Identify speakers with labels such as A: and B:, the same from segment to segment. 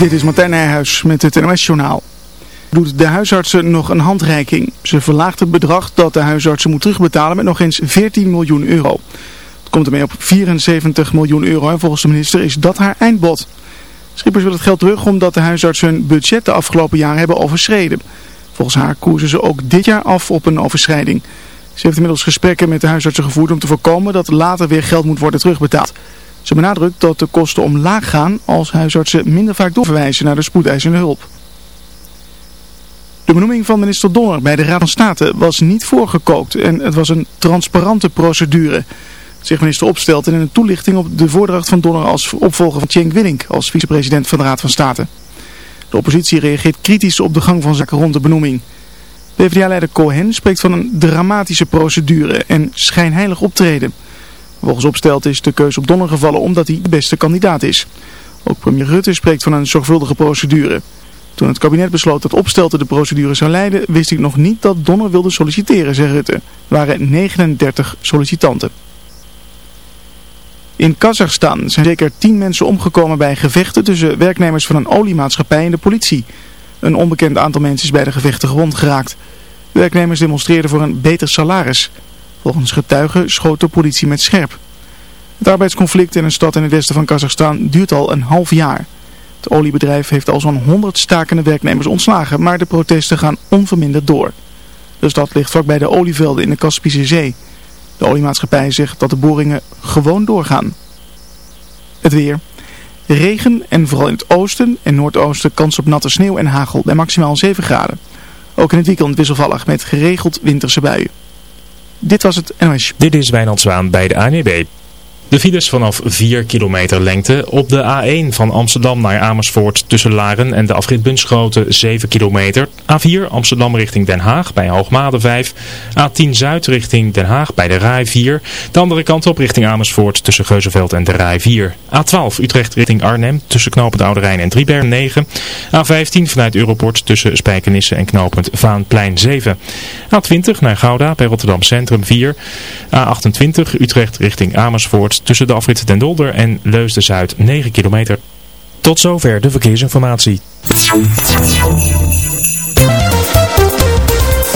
A: Dit is Martijn Nijhuis met het NOS-journaal. Doet de huisartsen nog een handreiking. Ze verlaagt het bedrag dat de huisartsen moet terugbetalen met nog eens 14 miljoen euro. Het komt ermee op 74 miljoen euro en volgens de minister is dat haar eindbod. Schippers wil het geld terug omdat de huisartsen hun budget de afgelopen jaren hebben overschreden. Volgens haar koersen ze ook dit jaar af op een overschrijding. Ze heeft inmiddels gesprekken met de huisartsen gevoerd om te voorkomen dat later weer geld moet worden terugbetaald. Ze benadrukt dat de kosten omlaag gaan als huisartsen minder vaak doorverwijzen naar de spoedeisende hulp. De benoeming van minister Donner bij de Raad van State was niet voorgekookt en het was een transparante procedure. Zich minister opstelt in een toelichting op de voordracht van Donner als opvolger van Cenk Willink als vicepresident van de Raad van State. De oppositie reageert kritisch op de gang van zaken rond de benoeming. PvdA-leider Cohen spreekt van een dramatische procedure en schijnheilig optreden. Volgens opstelt is de keuze op Donner gevallen omdat hij de beste kandidaat is. Ook premier Rutte spreekt van een zorgvuldige procedure. Toen het kabinet besloot dat Opstelten de procedure zou leiden, wist ik nog niet dat Donner wilde solliciteren, zegt Rutte. Er waren 39 sollicitanten. In Kazachstan zijn zeker 10 mensen omgekomen bij gevechten tussen werknemers van een oliemaatschappij en de politie. Een onbekend aantal mensen is bij de gevechten gewond geraakt. Werknemers demonstreerden voor een beter salaris. Volgens getuigen schoot de politie met scherp. Het arbeidsconflict in een stad in het westen van Kazachstan duurt al een half jaar. Het oliebedrijf heeft al zo'n 100 stakende werknemers ontslagen, maar de protesten gaan onverminderd door. De stad ligt vlakbij de olievelden in de Kaspische Zee. De oliemaatschappij zegt dat de boringen gewoon doorgaan. Het weer. Regen en vooral in het oosten en noordoosten kans op natte sneeuw en hagel bij maximaal 7 graden. Ook in het weekend wisselvallig met geregeld winterse buien. Dit was het NOS.
B: Dit is Wijnand Zwaan bij de ANWB. De files vanaf 4 kilometer lengte op de A1 van Amsterdam naar Amersfoort tussen Laren en de afrit Bunschoten 7 kilometer. A4 Amsterdam richting Den Haag bij Hoogmade 5. A10 Zuid richting Den Haag bij de Rai 4. De andere kant op richting Amersfoort tussen Geuzenveld en de Rai 4. A12 Utrecht richting Arnhem tussen knooppunt Oude Rijn en Driebergen 9. A15 vanuit Europort tussen Spijkenisse en knooppunt Vaanplein 7. A20 naar Gouda bij Rotterdam Centrum 4. A28 Utrecht richting Amersfoort tussen de afrit Den Dolder en Leusden-Zuid 9 kilometer. Tot zover de verkeersinformatie.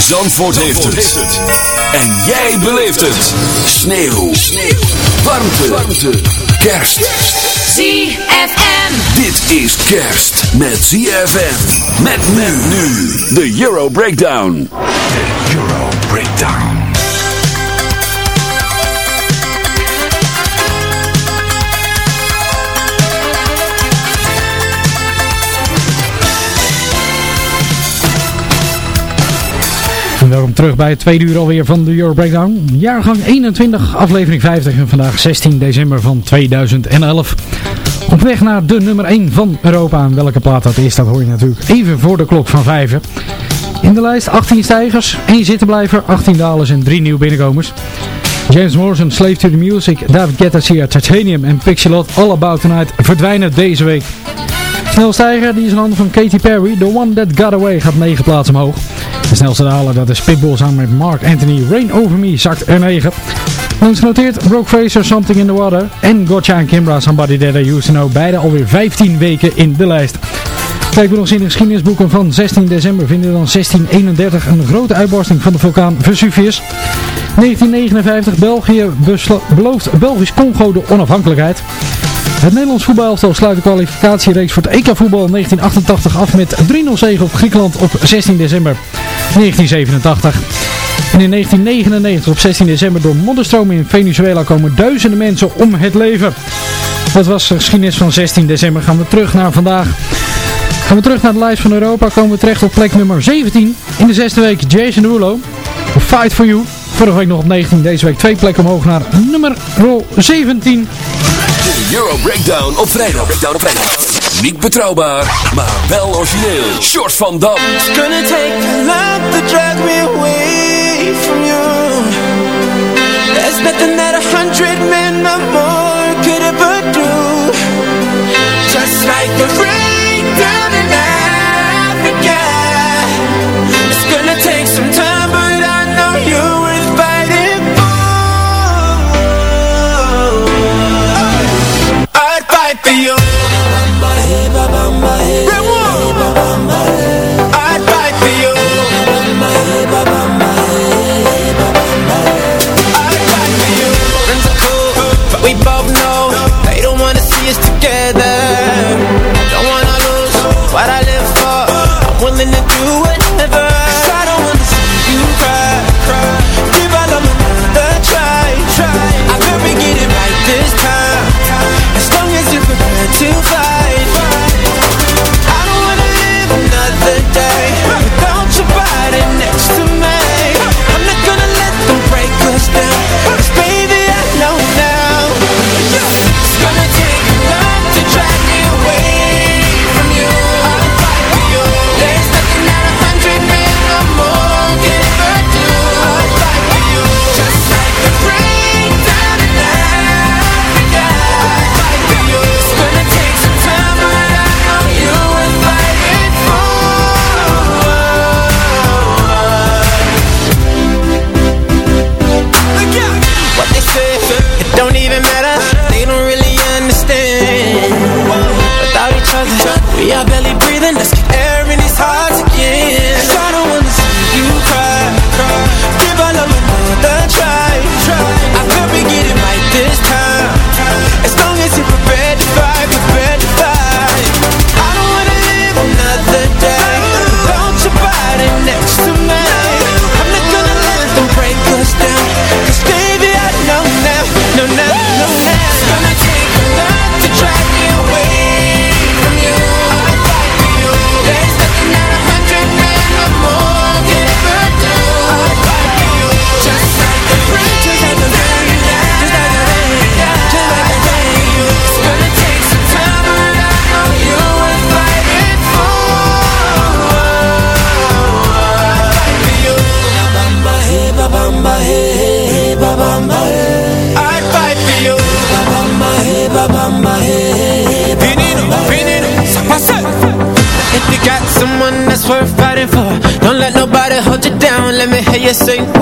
C: Zandvoort, heeft, het. En jij beleeft het. Sneeuw. Sneeuw. Warmte. Warmte. Kerst.
D: ZFM.
C: Dit is kerst met ZFM. Met men nu. De Euro Breakdown.
E: De Euro Breakdown.
F: Welkom terug bij het tweede uur alweer van de Euro Breakdown. Jaargang 21, aflevering 50 en vandaag 16 december van 2011. Op weg naar de nummer 1 van Europa. En welke plaat dat is, dat hoor je natuurlijk even voor de klok van 5. In de lijst 18 stijgers, 1 zittenblijver, 18 dalers en 3 nieuwe binnenkomers. James Morrison, Slave to the Music, David Guetta, Sia, Titanium en Pixelot All About Tonight verdwijnen deze week. Snelstijger, die is in handen van Katy Perry. The One That Got Away gaat 9 plaatsen omhoog. De snelste daler, dat is Pitbull samen met Mark Anthony. Rain Over Me zakt er 9. Langs genoteerd Brooke Fraser, Something in the Water. En Gotcha en Kimbra, Somebody That I Used To Know. Beide alweer 15 weken in de lijst. Kijken we nog eens in de geschiedenisboeken van 16 december vinden we dan 1631 een grote uitbarsting van de vulkaan Vesuvius. 1959 België belooft Belgisch Congo de onafhankelijkheid. Het Nederlands voetbalelftal sluit de kwalificatiereeks voor het EK voetbal 1988 af met 3-0 zege op Griekenland op 16 december 1987. En in 1999 op 16 december door modderstroom in Venezuela komen duizenden mensen om het leven. Dat was de geschiedenis van 16 december. Gaan we terug naar vandaag. Gaan we terug naar de lijst van Europa. Komen we terecht op plek nummer 17. In de zesde week Jason Rulo. Fight for You. Vorige week nog op 19, deze week twee plekken omhoog naar nummer 17.
C: De Euro Breakdown op vrijdag. Breakdown op vrijdag. Niet betrouwbaar, maar wel origineel. Short van Dam.
D: It's gonna take a lot to drag me away from you. There's nothing that a hundred men or more could ever do. Just like the breakdown loving the truth this
C: ain't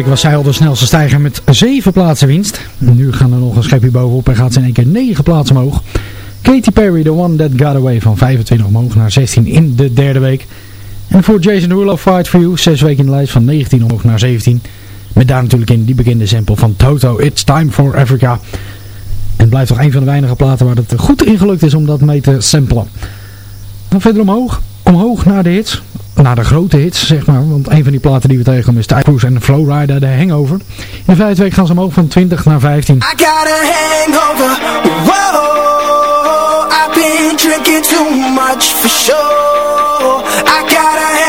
G: Week was zij al de snelste stijger met 7 plaatsen winst. Nu gaan er nog een schepje bovenop en gaat ze in één keer 9 plaatsen omhoog. Katy Perry, The One That Got Away van 25 omhoog naar 16 in de derde week. En voor Jason Derulo Fight For You, 6 weken in de lijst van 19 omhoog naar 17. Met daar natuurlijk in die bekende sample van Toto, It's Time For Africa. En blijft toch een van de weinige platen waar het goed ingelukt is om dat mee te samplen. Dan verder omhoog, omhoog naar de hits naar de grote hits, zeg maar. Want een van die platen die we tegenkomen is Tide Cruise en Flowrider, de Hangover. In de vijfde week gaan ze omhoog van 20 naar 15. I got a hangover, whoa, I've been drinking too much for sure. I got a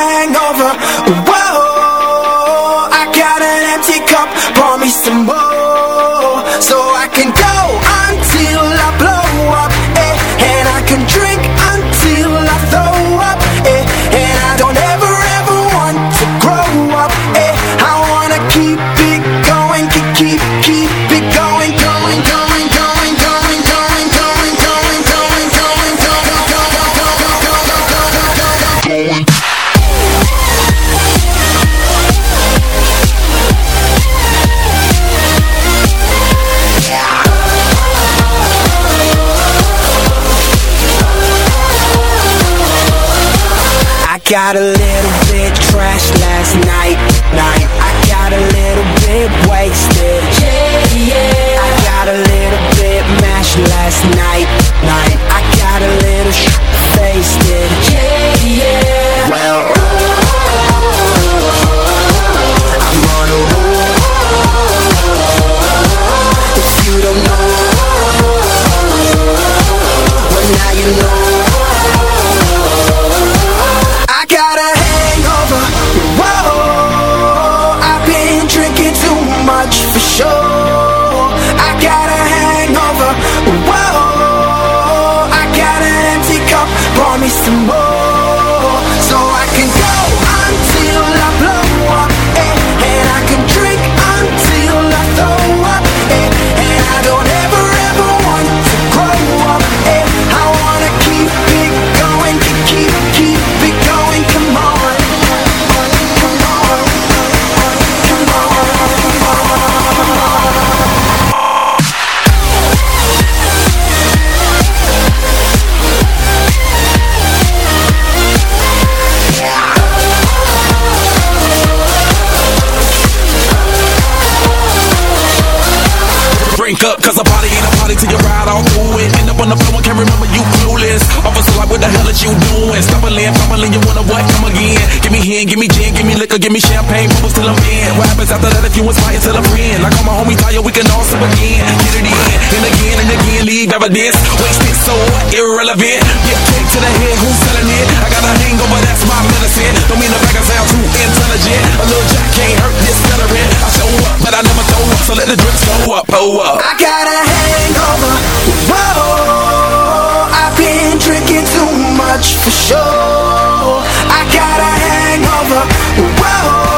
G: got a little bit trashed last night, night. I got a little bit wasted. Yeah, yeah. I got a little bit mashed last night.
H: Up. I got a hangover, whoa. I've been drinking too much for sure. I got a hangover. Whoa,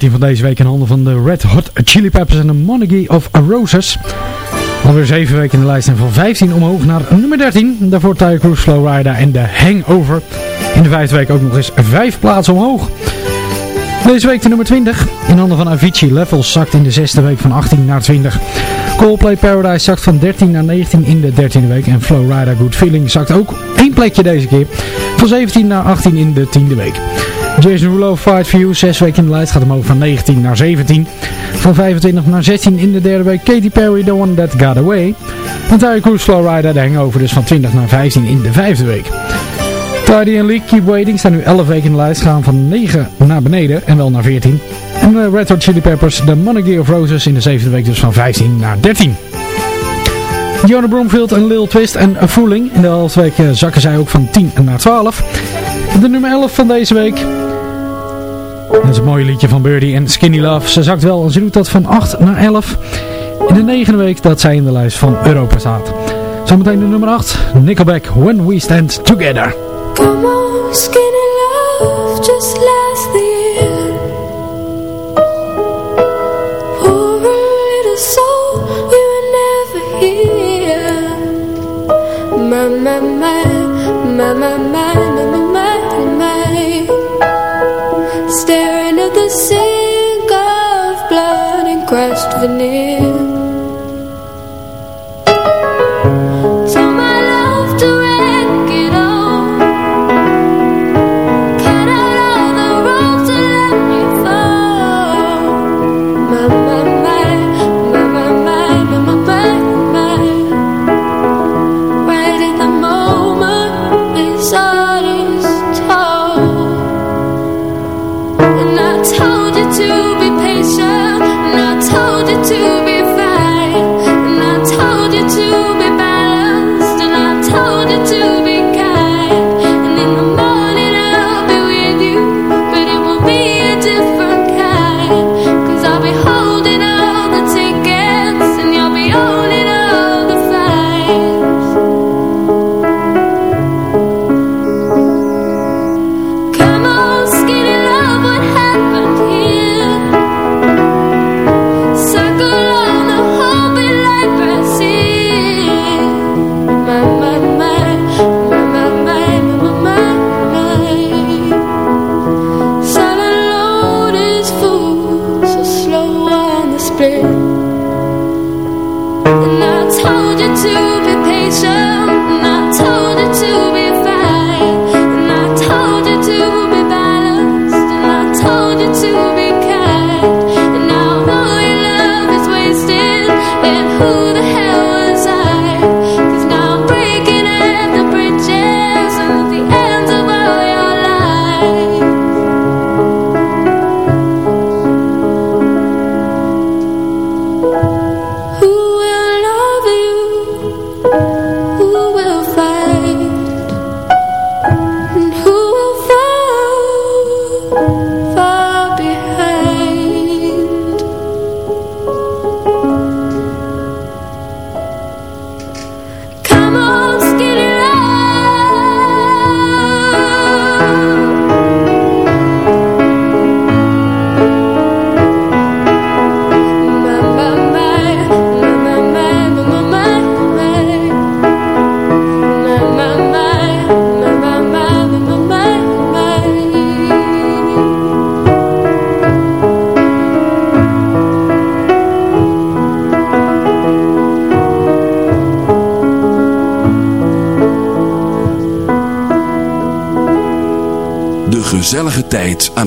F: 13 van deze week in handen van de Red Hot Chili Peppers en de Monarchy of Roses. Alweer 7 weken in de lijst en van 15 omhoog naar nummer 13. Daarvoor Tyre Cruise, Slow Rider en de Hangover. In de vijfde week ook nog eens 5 plaatsen omhoog. Deze week de nummer 20. In handen van Avicii. Levels zakt in de zesde week van 18 naar 20. Coldplay Paradise zakt van 13 naar 19 in de 13e week. En Flow Rider Good Feeling zakt ook één plekje deze keer. Van 17 naar 18 in de 10e week. Jason Rulo Fight for You, 6 weken in de lijst, gaat omhoog van 19 naar 17. Van 25 naar 16 in de derde week. Katy Perry, The One That Got Away. En Tyre Cruise Flow Rider, de hangover dus van 20 naar 15 in de vijfde week. Tidy and Leak, Keep Waiting staan nu 11 weken in de lijst, gaan van 9 naar beneden en wel naar 14. En de Red Hot Chili Peppers, The Monarchy of Roses in de zevende week dus van 15 naar 13. Jonah Bromfield en Lil Twist en A Fooling. In de elfde week zakken zij ook van 10 naar 12. De nummer 11 van deze week. Dat is een mooi liedje van Birdie en Skinny Love. Ze zakt wel ze doet dat van 8 naar 11. In de negende week dat zij in de lijst van Europa staat. Zometeen de nummer 8. Nickelback, When We Stand Together.
I: Come on, skinny love, just last the year. Poor little soul, we were never here. My, my, my, my, my, my,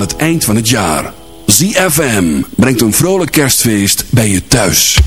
C: het eind van het jaar. ZFM brengt een vrolijk kerstfeest bij je thuis.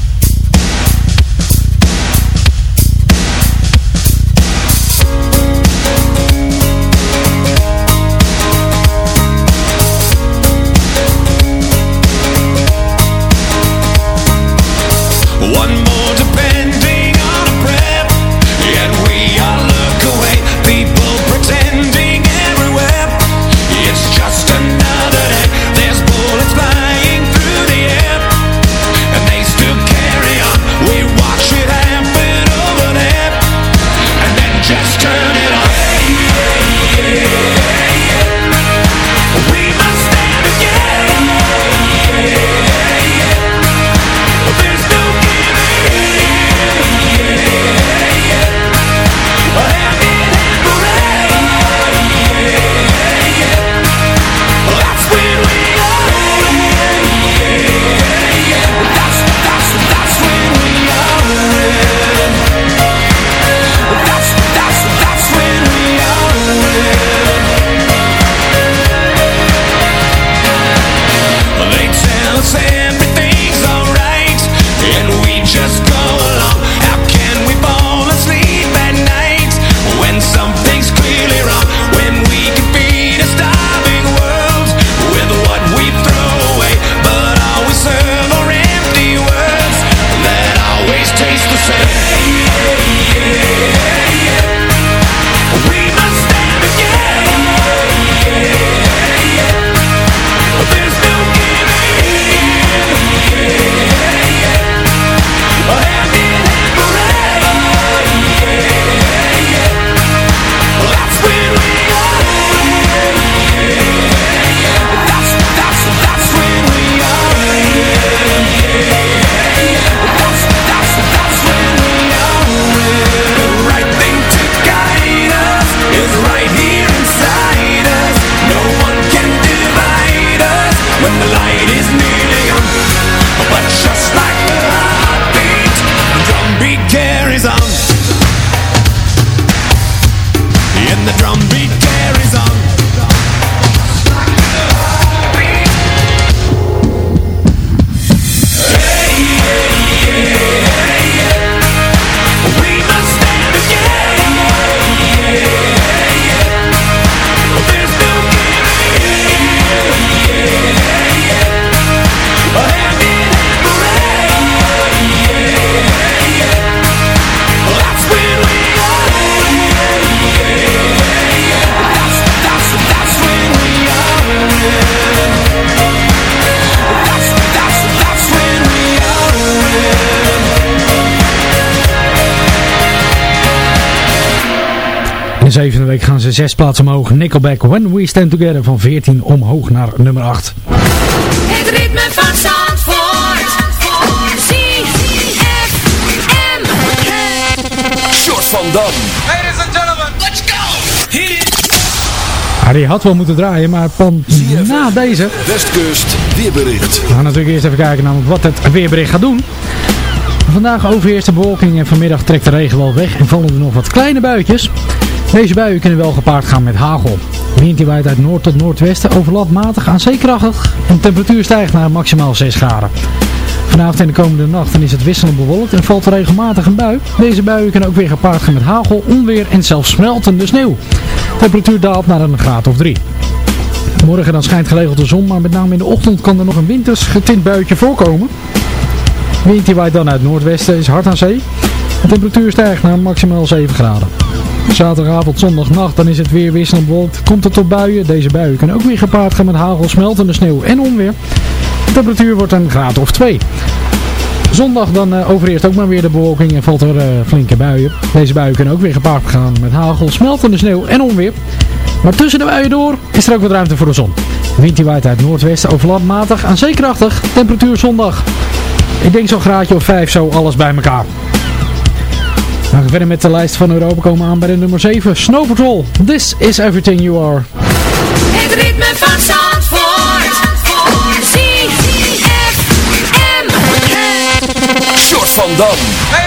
F: De zevende week gaan ze zes plaatsen omhoog. Nickelback, When We Stand Together van 14 omhoog naar nummer 8.
I: Het ritme van Zandvoort. ZFM.
C: Short van Dam.
J: Ladies and gentlemen, let's go! Hit it!
F: Ja, die had wel moeten draaien, maar pan na deze.
C: Westkust weerbericht.
F: We gaan natuurlijk eerst even kijken naar wat het weerbericht gaat doen. Vandaag overheerst de bewolking en vanmiddag trekt de regen wel weg en vallen er nog wat kleine buitjes. Deze buien kunnen wel gepaard gaan met hagel. Wind die waait uit noord tot noordwesten, overlap matig aan zeekrachtig en de temperatuur stijgt naar maximaal 6 graden. Vanavond en de komende nacht is het wisselend bewolkt en valt er regelmatig een bui. Deze buien kunnen ook weer gepaard gaan met hagel, onweer en zelfs smeltende sneeuw. De temperatuur daalt naar een graad of 3. Morgen dan schijnt geregeld de zon, maar met name in de ochtend kan er nog een winters getint buitje voorkomen. Wind die waait dan uit noordwesten, is hard aan zee. De temperatuur stijgt naar maximaal 7 graden. Zaterdagavond, zondagnacht, dan is het weer wisselend bewolkt. Komt het tot buien. Deze buien kunnen ook weer gepaard gaan met hagel, smeltende sneeuw en onweer. De temperatuur wordt een graad of 2. Zondag dan eh, overheerst ook maar weer de bewolking en valt er eh, flinke buien. Deze buien kunnen ook weer gepaard gaan met hagel, smeltende sneeuw en onweer. Maar tussen de buien door is er ook wat ruimte voor de zon. De wind waait uit noordwesten overlap matig aan zeekrachtig. Temperatuur zondag. Ik denk zo'n graadje of 5 zo alles bij elkaar. We gaan verder met de lijst van Europa komen aan bij de nummer 7. Snow Patrol. This is everything you are.
I: Het ritme van Zandvoort. ZFM.
C: Short van Dam.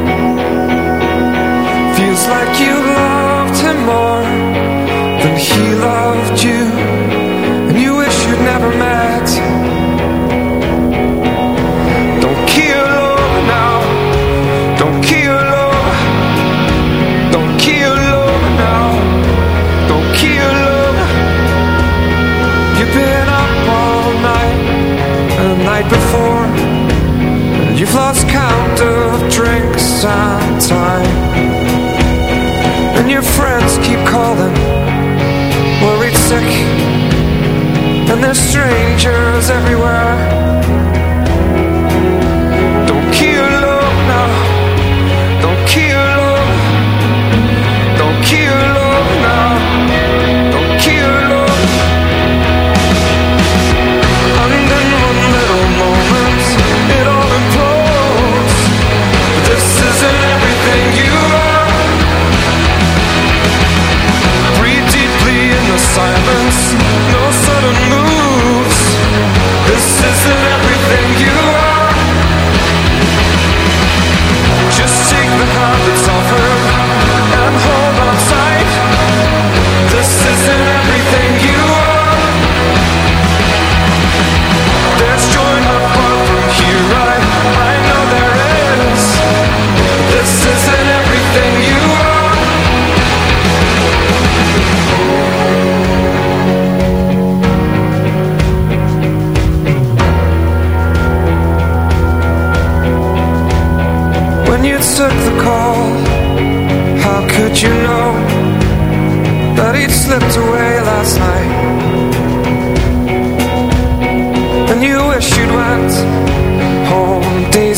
K: You loved him more than he loved you And you wish you'd never met. Don't kill love now. Don't kill love Don't kill love now. Don't kill love You've been up all night And the night before. And you've lost count of drinks and And there's strangers everywhere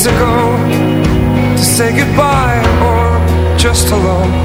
L: ago To say goodbye or just hello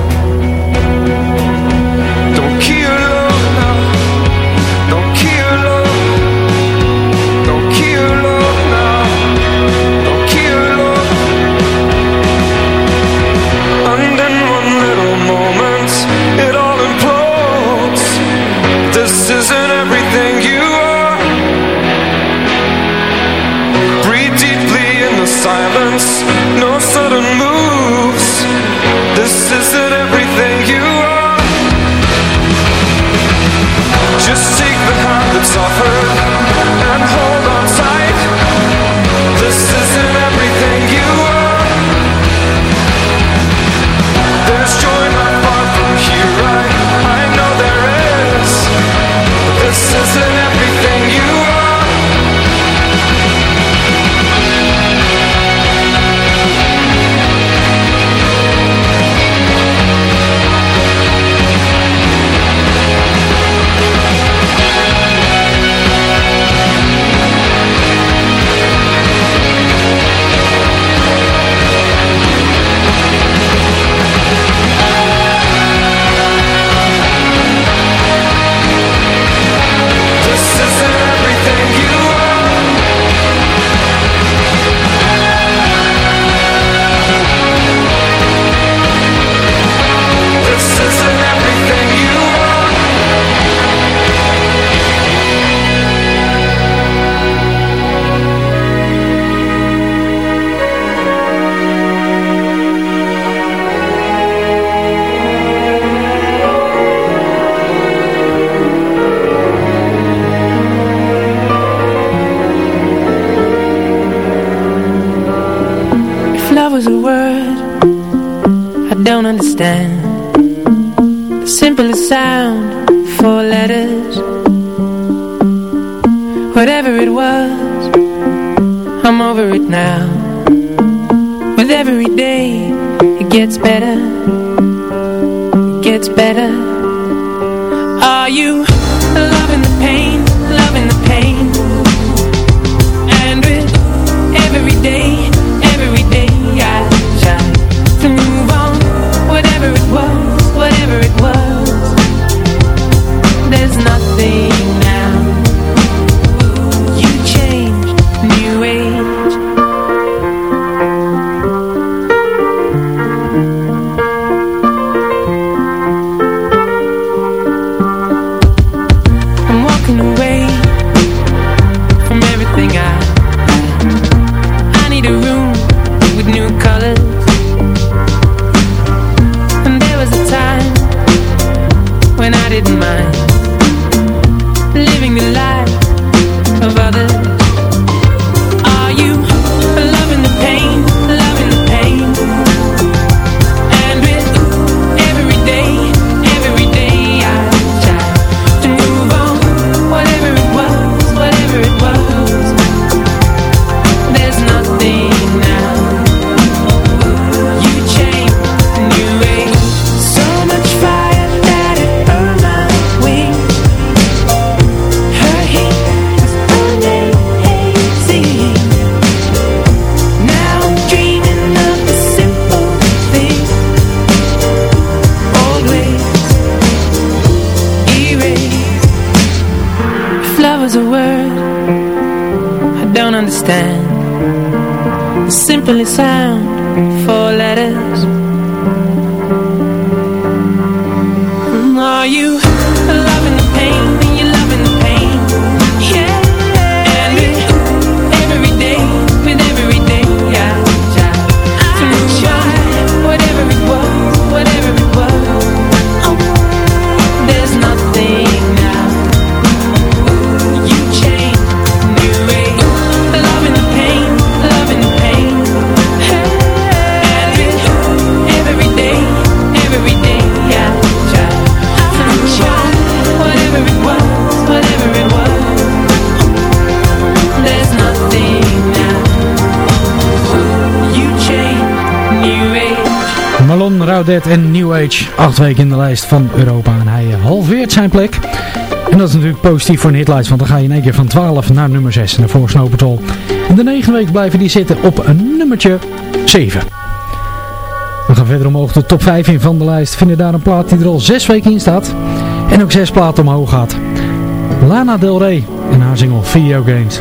F: Dead en New Age. Acht weken in de lijst van Europa en hij eh, halveert zijn plek. En dat is natuurlijk positief voor een hitlijst, want dan ga je in één keer van 12 naar nummer 6. En daarvoor Snow Patrol. En de 9 weken blijven die zitten op een nummertje 7. We gaan verder omhoog de top 5 in van de lijst. Vinden daar een plaat die er al 6 weken in staat. En ook 6 platen omhoog gaat. Lana Del Rey en haar single Video Games.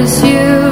M: miss you.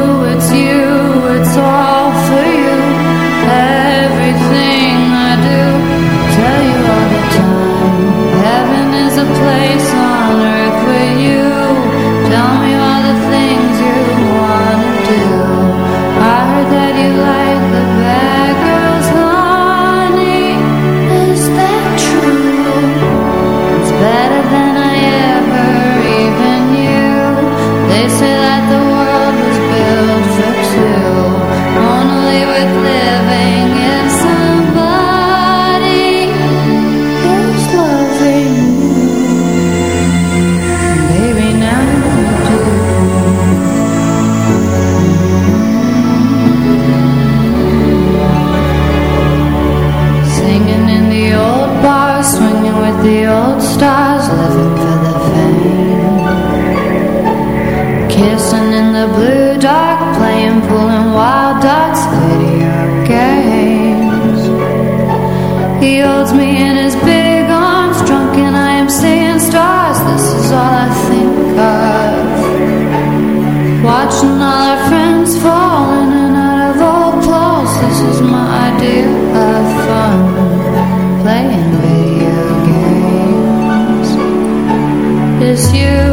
M: miss you.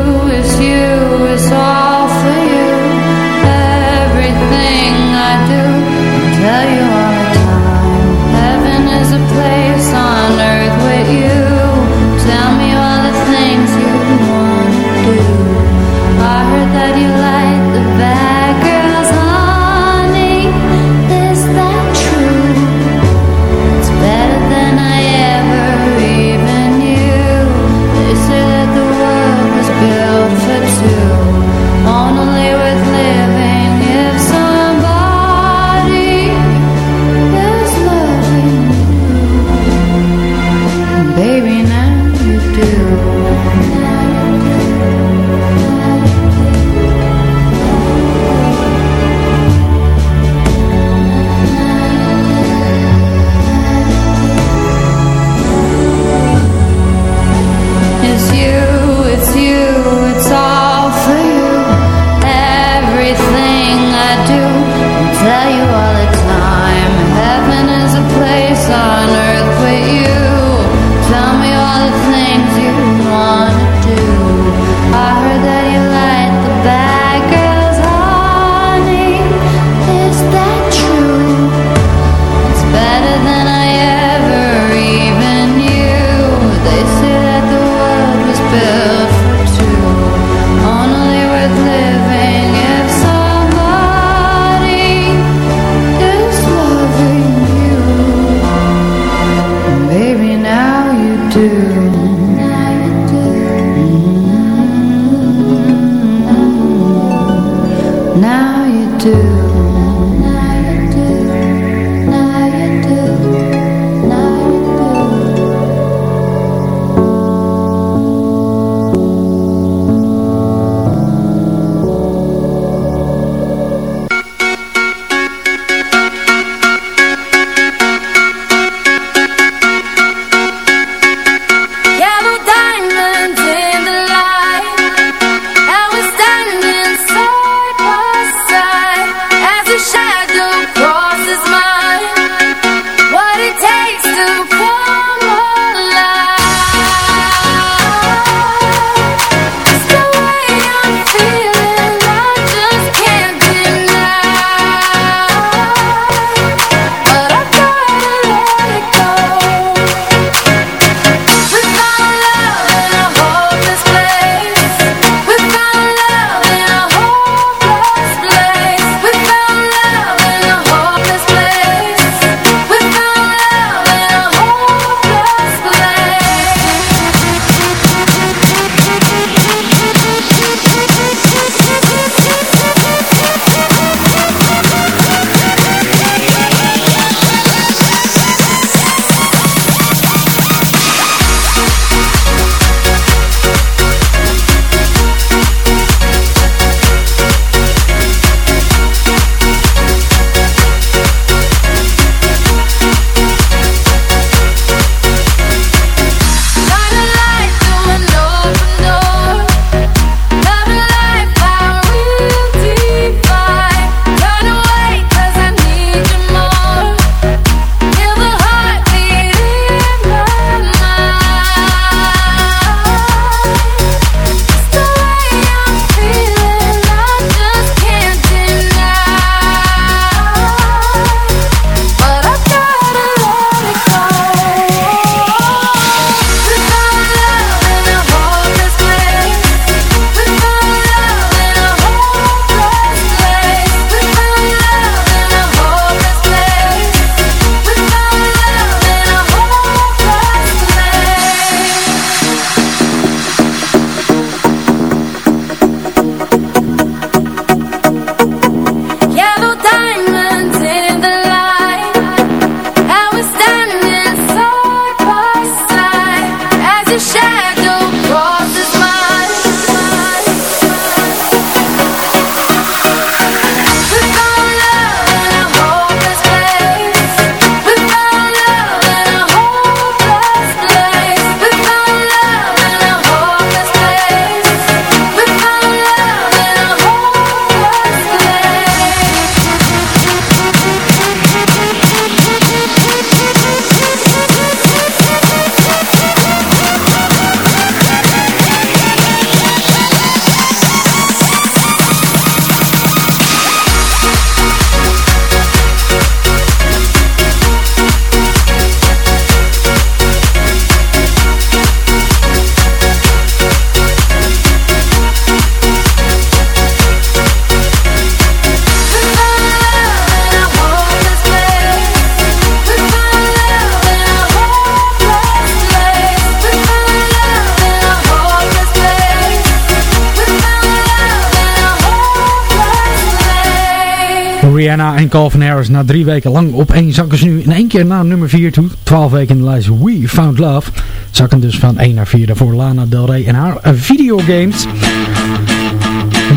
N: Rihanna en Calvin Harris na drie weken lang op één zakken ze dus nu in één keer naar nummer 4 toe. 12 weken in de lijst We Found Love. Zakken dus van 1 naar 4 voor Lana Del Rey en haar videogames.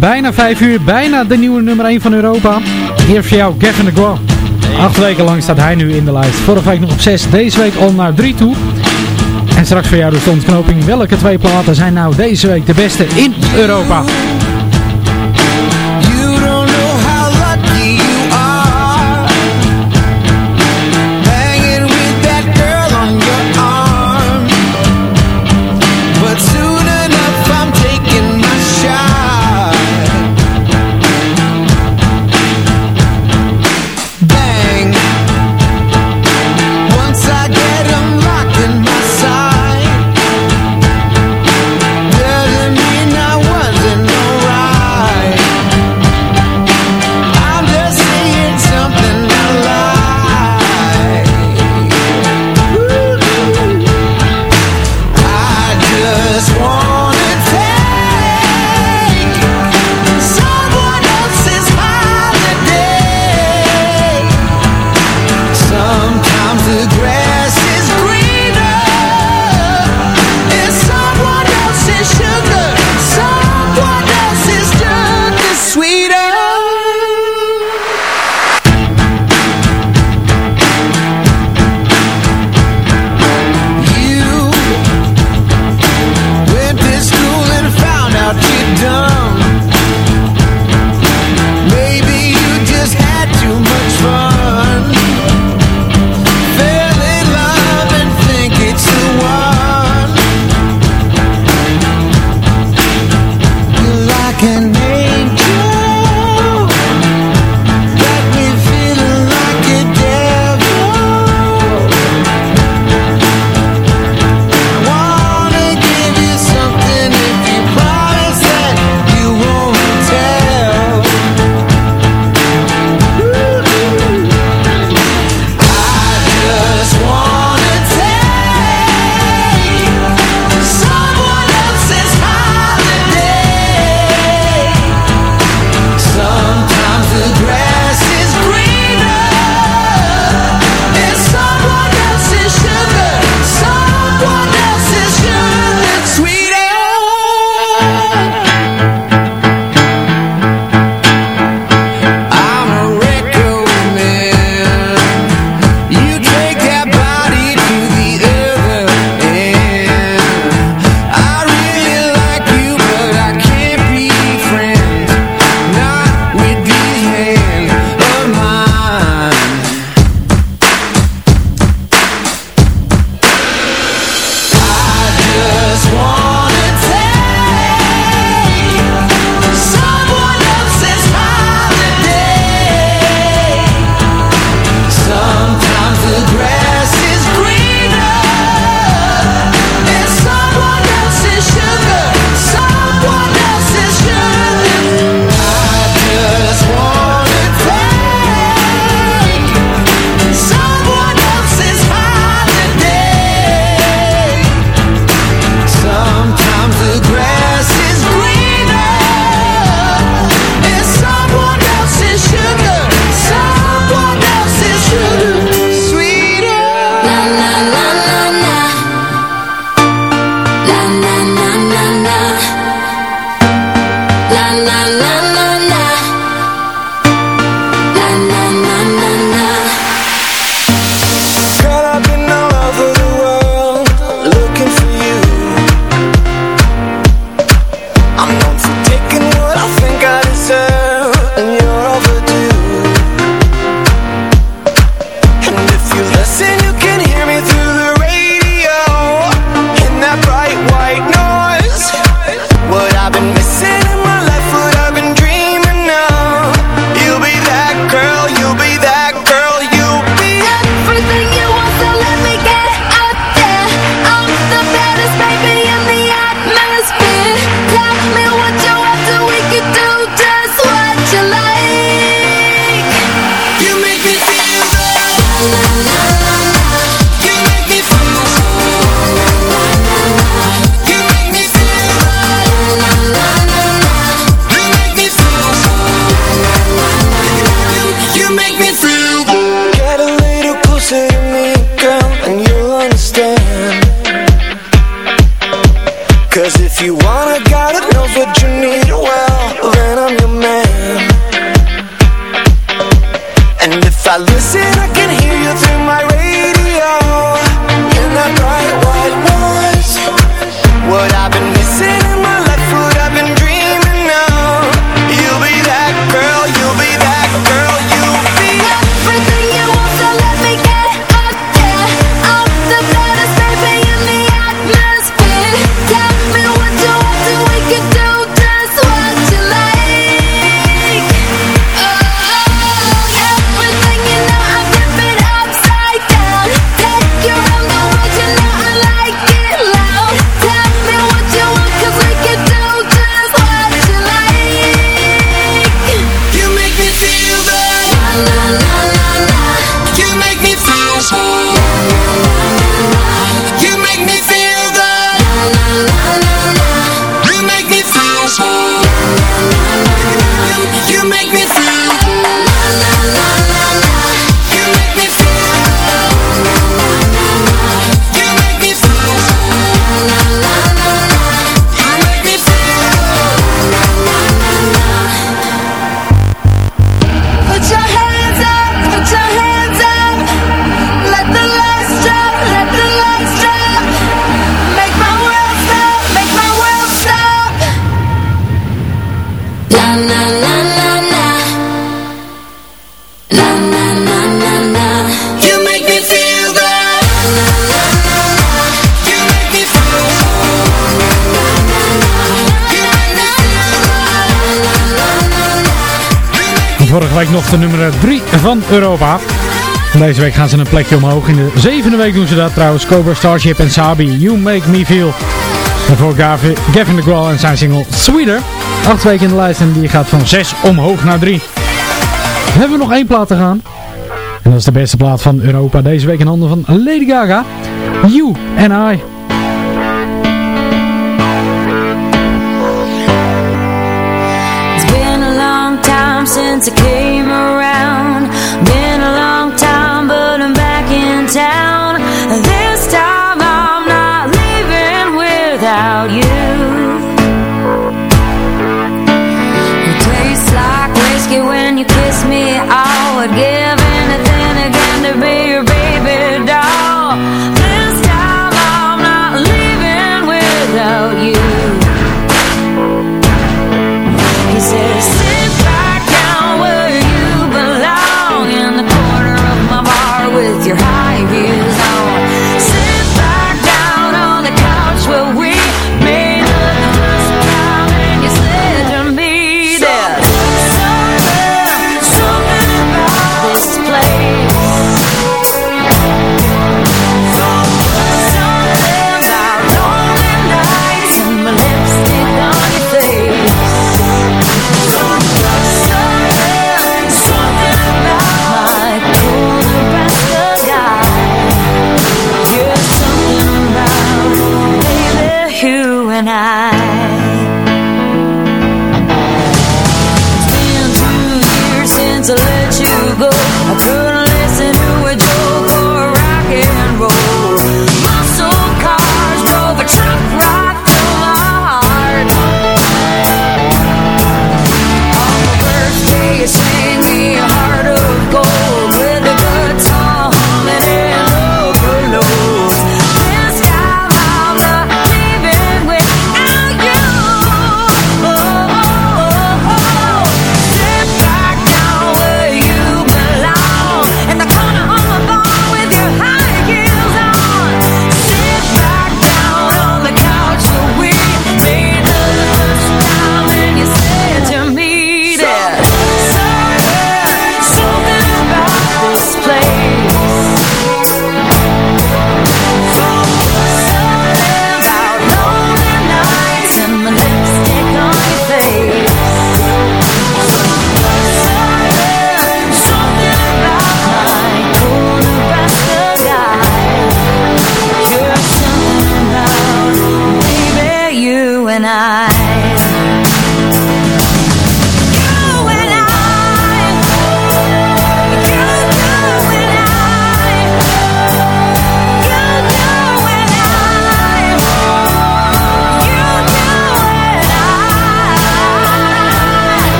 N: Bijna 5 uur, bijna de nieuwe nummer 1 van Europa. Hier voor jou Gavin DeGraw. Acht weken lang staat hij nu in de lijst. Vorige week nog op 6, deze week al naar 3 toe. En straks voor jou de ontknoping. Welke twee platen zijn nou deze week de beste in Europa?
O: Eh, 3 van Europa. Deze week gaan ze een plekje omhoog. In de zevende week doen ze dat trouwens. Cobra Starship en Sabi, You Make Me Feel. Voor Gavin, de DeGraw en zijn single Sweeter. Acht weken in de lijst en die gaat van 6 omhoog naar 3. Hebben we nog één plaat te gaan. En dat is de beste plaat van Europa deze week in handen van Lady Gaga. You and I.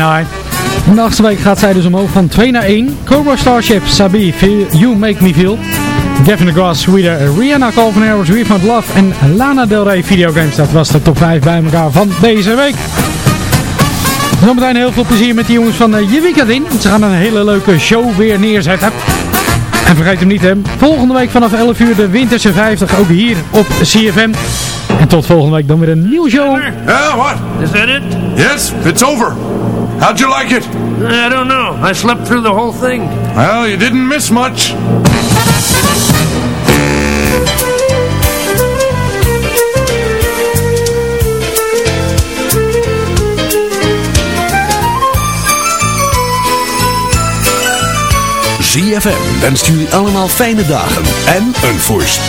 F: You and I. In de achtste week gaat zij dus omhoog van 2 naar 1. Cobra Starship, Sabi, Feel, You Make Me Feel. Gavin DeGrasse, Sweeter, Rihanna, Calvin Harris, We Found Love en Lana Del Rey Videogames. Dat was de top 5 bij elkaar van deze week. Zometeen heel veel plezier met de jongens van uh, Je Weekend in. Ze gaan een hele leuke show weer neerzetten. En vergeet hem niet hè, volgende week vanaf 11 uur de Winterse 50 ook hier op CFM. En tot volgende week dan weer een nieuwe show.
P: Yeah, what?
Q: Is that it?
P: Yes, it's over. How'd you like it?
Q: I don't know. I slept through the whole thing.
P: Well, you didn't miss much.
E: ZFM wenst jullie allemaal fijne dagen en een voorst.